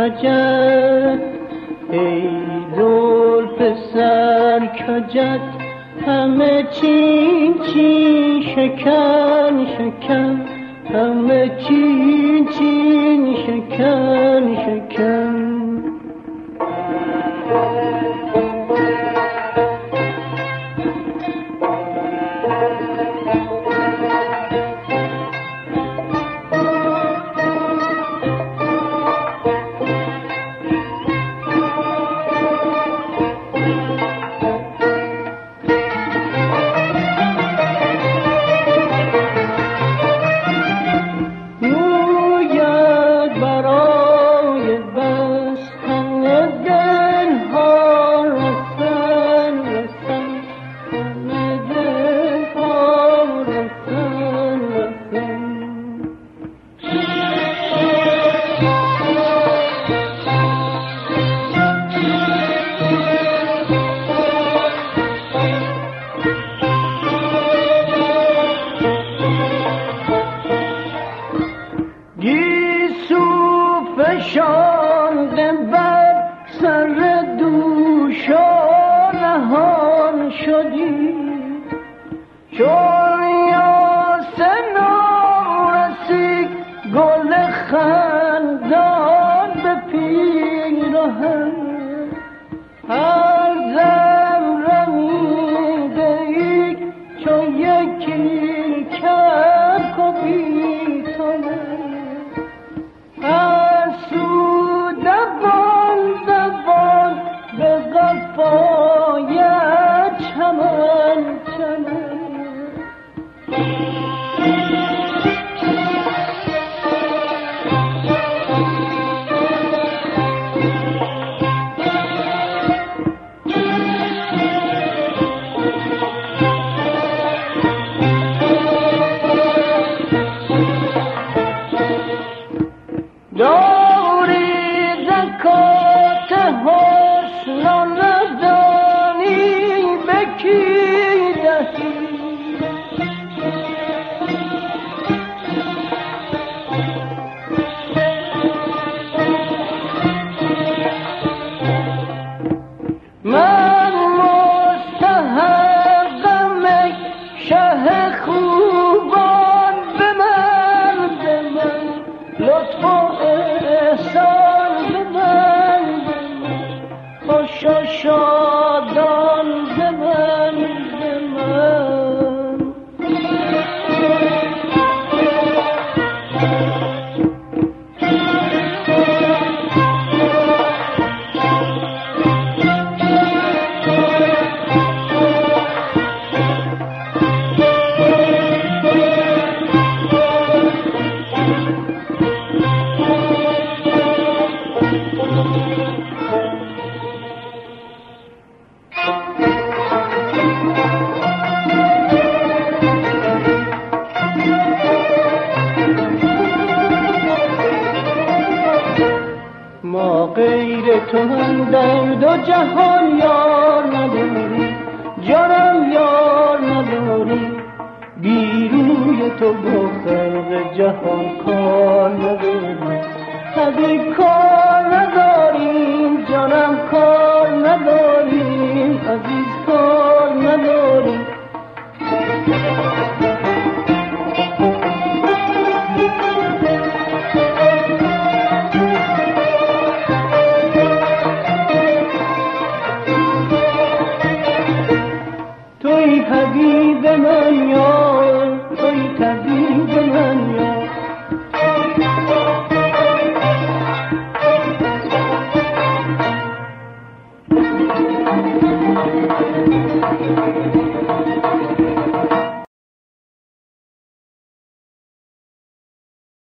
کجت ای دول پسر کجت همه چین چین شکن شکن همه چین چین شکن شکن. فشانده بر سر دوشا نهان شدی. چون Cheers. تو هم در دو جهان یار نداری جانم یار نداری. بیروی تو با خلق جهان کار نداری کار